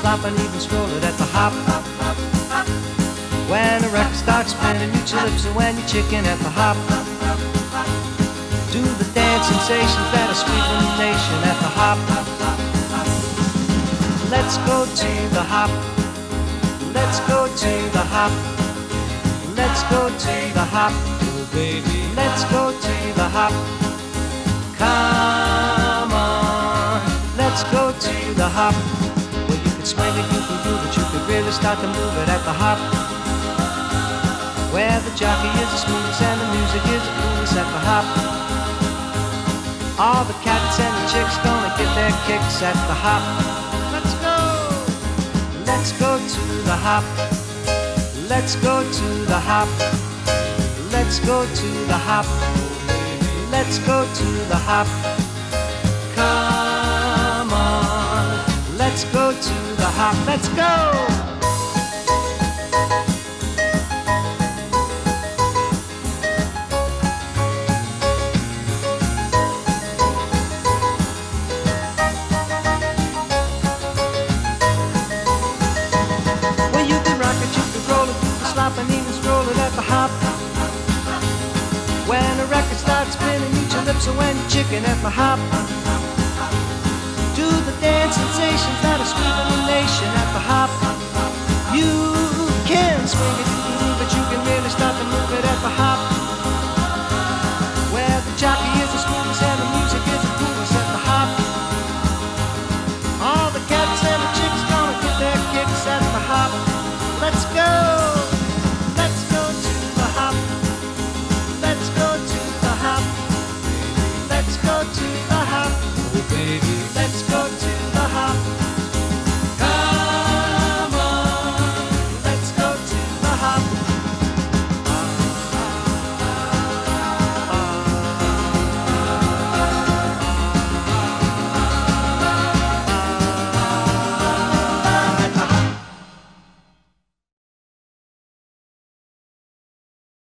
roll it, do the slop, and even stroll it at the hop. When a record starts spinning, you lips and when you chicken at the hop. Do the dance sensations that are sweeping the nation at the hop. Let's go to the hop. Let's go to the hop. Let's go to the hop. Oh, baby, let's go to the hop. Come on, let's go to the hop. Can swing it, you can groove it, you can really start to move it at the hop. Where the jockey is the smoothest and the music is the coolest at the hop. All the cats and the chicks gonna get their kicks at the hop. Let's go! Let's go to the hop. Let's go to the hop. Let's go to the hop. Let's go to the hop. When you can rock a chicken at the hop. Dance sensations that are sweeping the nation at the hop. You can swing it, can you can really start to move it at the hop. Where the jockey is the smoothest and the music is the coolest at the hop. All the cats and the chicks gonna get their kicks at the hop. Let's go. Let's go to the hop. Let's go to the hop. Let's go to the